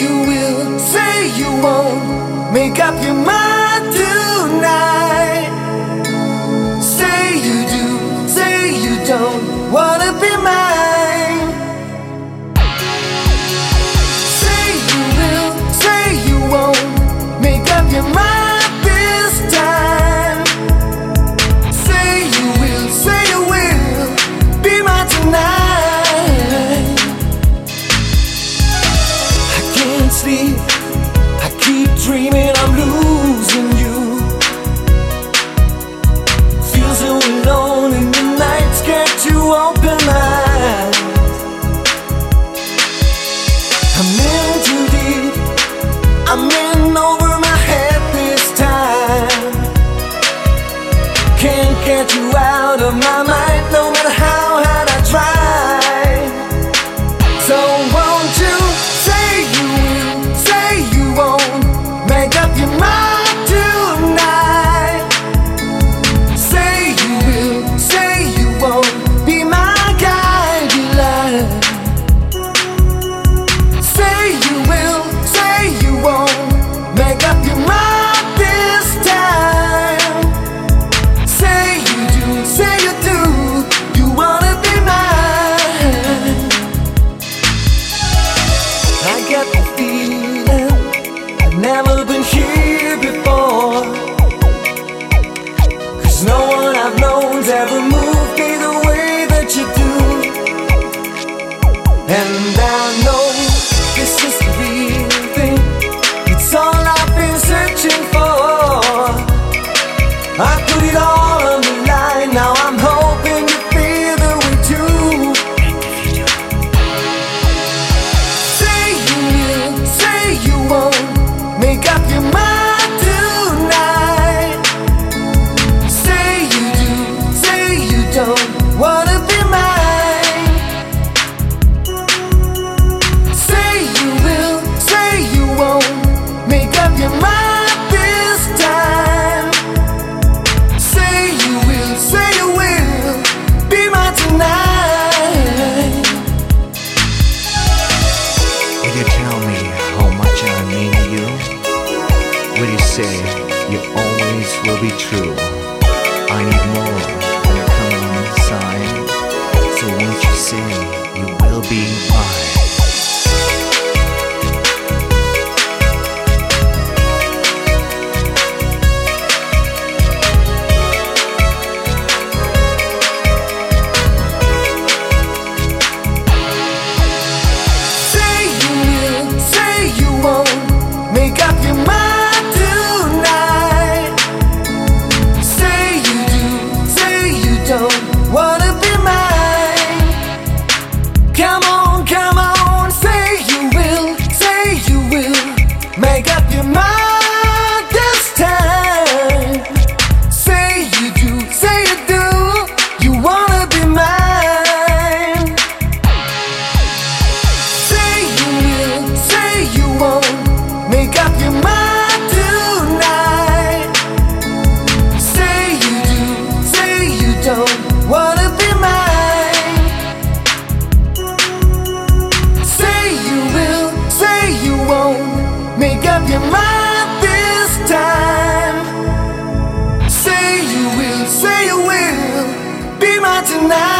you will, say you won't. Make up your mind tonight. Say you do, say you don't wanna be mine. sleep. I keep dreaming I'm losing you. Feel so alone in the night, scared to open my eyes. I'm in too deep. I'm in over my head this time. Can't get you out of my mind. say you always will be true. I need more. make up your mind. tonight